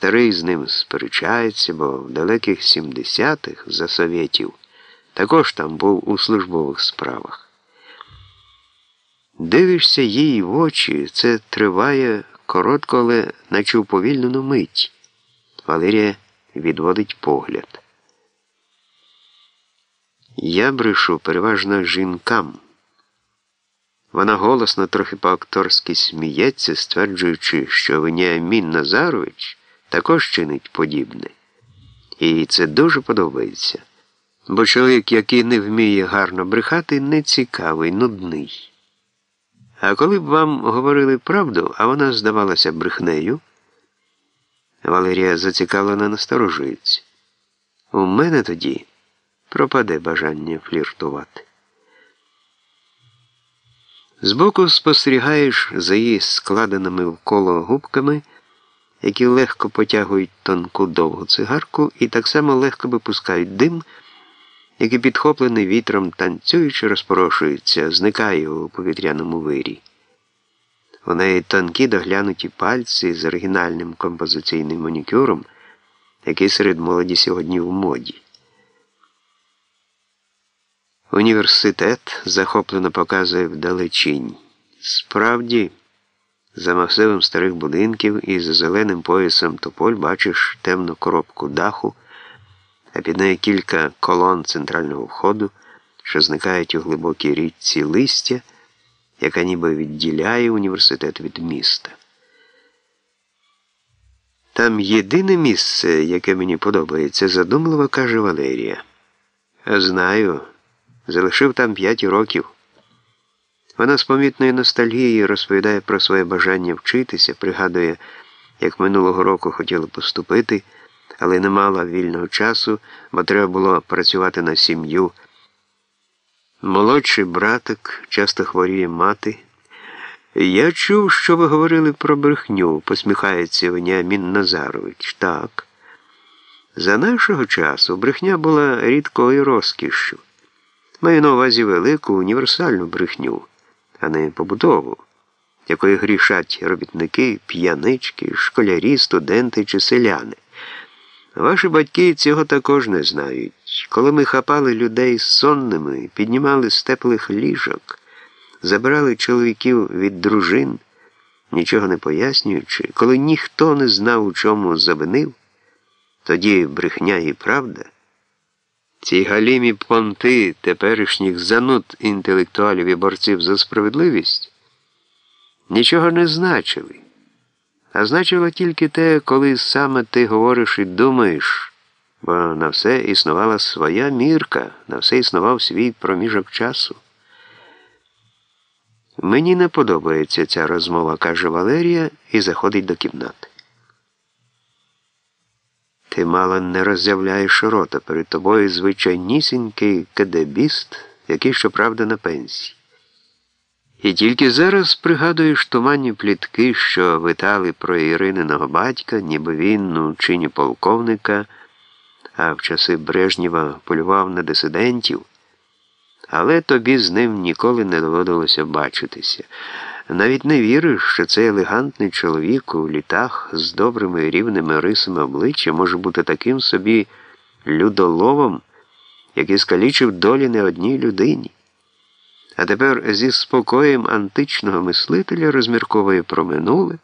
старий з ним сперечається, бо в далеких 70-х за совєтів також там був у службових справах. Дивишся їй в очі, це триває коротко, але наче уповільнену мить. Валерія відводить погляд. Я брешу переважно жінкам. Вона голосно, трохи по-акторськи сміється, стверджуючи, що Веніамін Назарович також чинить подібне. І це дуже подобається. Бо чоловік, який не вміє гарно брехати, не цікавий, нудний. А коли б вам говорили правду, а вона здавалася брехнею, Валерія зацікавлена насторожується. У мене тоді пропаде бажання фліртувати. Збоку спостерігаєш за її складеними вколо губками, які легко потягують тонку довгу цигарку і так само легко випускають дим, який підхоплений вітром танцюючи розпорошується, зникає у повітряному вирі. У неї тонкі доглянуті пальці з оригінальним композиційним манікюром, який серед молоді сьогодні в моді. Університет захоплено показує вдалечінь. Справді, за масивом старих будинків і за зеленим поясом тополь бачиш темну коробку даху, а під нею кілька колон центрального входу, що зникають у глибокій річці листя, яка ніби відділяє університет від міста. Там єдине місце, яке мені подобається, задумливо каже Валерія. Знаю. Залишив там п'ять років. Вона з помітною ностальгією розповідає про своє бажання вчитися, пригадує, як минулого року хотіла поступити, але не мала вільного часу, бо треба було працювати на сім'ю. Молодший братик часто хворіє мати. Я чув, що ви говорили про брехню, посміхається Веніамін Назарович. Так. За нашого часу брехня була рідкою розкішшю. Маю на увазі велику універсальну брехню, а не побутову, якою грішать робітники, п'янички, школярі, студенти чи селяни. Ваші батьки цього також не знають. Коли ми хапали людей сонними, піднімали з теплих ліжок, забирали чоловіків від дружин, нічого не пояснюючи, коли ніхто не знав, у чому завинив, тоді брехня і правда. Ці галімі понти теперішніх зануд інтелектуалів і борців за справедливість нічого не значили, а значило тільки те, коли саме ти говориш і думаєш, бо на все існувала своя мірка, на все існував свій проміжок часу. Мені не подобається ця розмова, каже Валерія і заходить до кімнати. Ти мало не роззявляєш рота перед тобою звичайнісінький кедебіст, який, щоправда, на пенсії. І тільки зараз пригадуєш туманні плітки, що витали про Ірининого батька, ніби він у чині полковника, а в часи Брежнєва полював на дисидентів, але тобі з ним ніколи не доводилося бачитися. Навіть не віриш, що цей елегантний чоловік у літах з добрими рівними рисами обличчя може бути таким собі людоловом, який скалічив долі не одній людині. А тепер зі спокоєм античного мислителя розмірковує про минуле,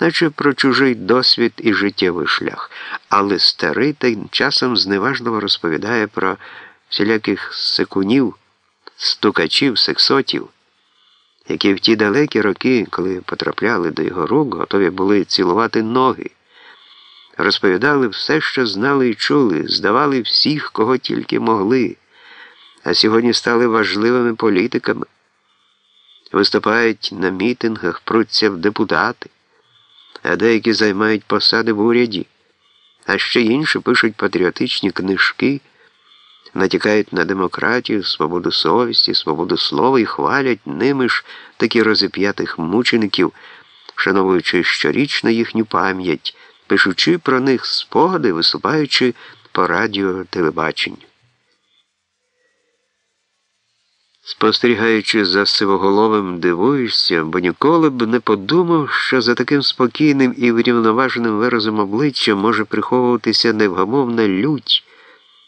наче про чужий досвід і життєвий шлях, але старий тим часом зневажливо розповідає про всіляких секунів, стукачів, сексотів які в ті далекі роки, коли потрапляли до його рук, готові були цілувати ноги, розповідали все, що знали і чули, здавали всіх, кого тільки могли, а сьогодні стали важливими політиками, виступають на мітингах, пруться в депутати, а деякі займають посади в уряді, а ще інші пишуть патріотичні книжки натякають на демократію, свободу совісті, свободу слова і хвалять ними ж такі розіп'ятих мучеників, вшановуючи щорічно їхню пам'ять, пишучи про них спогади, виступаючи по радіо телебаченню. Спостерігаючи за сивоголовим, дивуєшся, бо ніколи б не подумав, що за таким спокійним і врівноваженим виразом обличчя може приховуватися невгамовна лють.